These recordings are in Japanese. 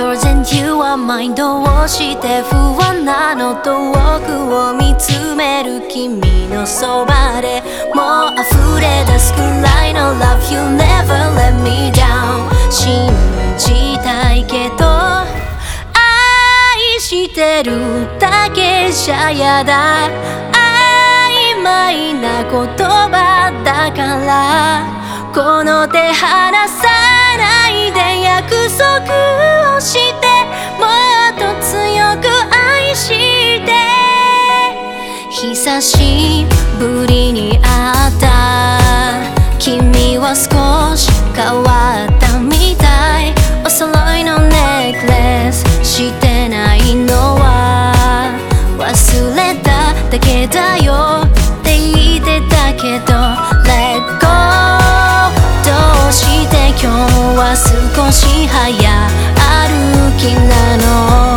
はマインドをして不安なの遠くを見つめる君のそばでもう溢れ出すくらいの Love you never let me down 信じたいけど愛してるだけじゃやだ。曖昧な言葉だから。この手離さ久しぶりに会った君は少し変わったみたい。お揃いのネックレス。してないのは忘れただけだよ。って言ってたけど。Let go どうして今日は少し早歩きなの？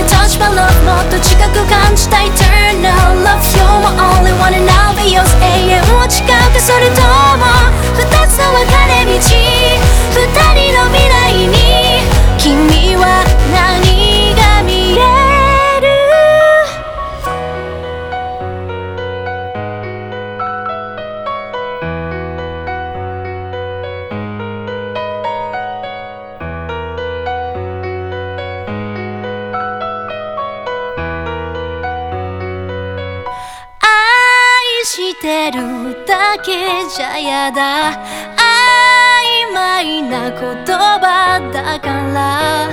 can touch my love もっと近く感じたい Eternal Love You're my only one and I'll be yours 永遠を誓うかそれとも してるだけじゃやだ。曖昧な言葉だから。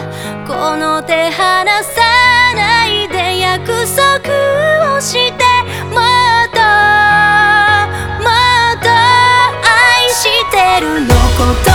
この手離さないで約束をして。もっともっと愛してるの。こと